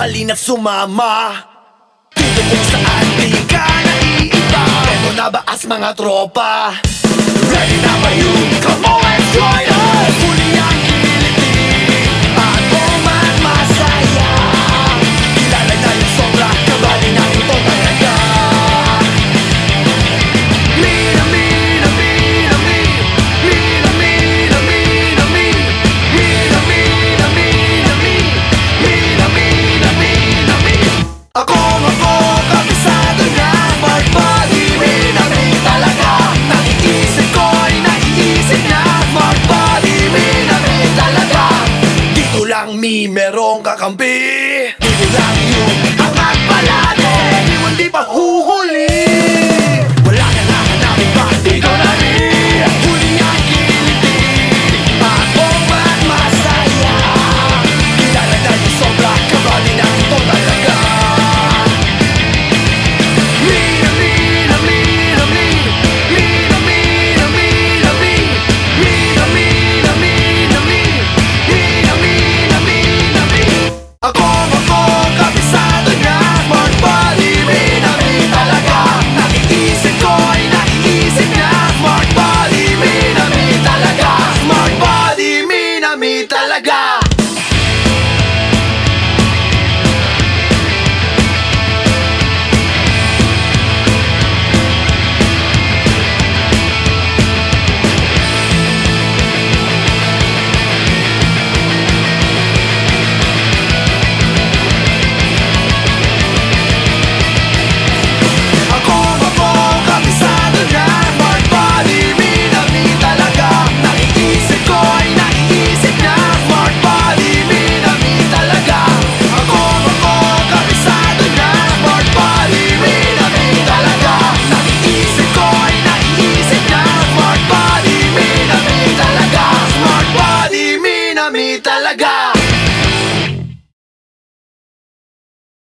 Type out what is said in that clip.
at sumama. Dito kung saan di ka naiiba. Pero nabaas mga tropa. Ready na ba you? Come on, let's join us kang mi merong kakampi legal! talaga.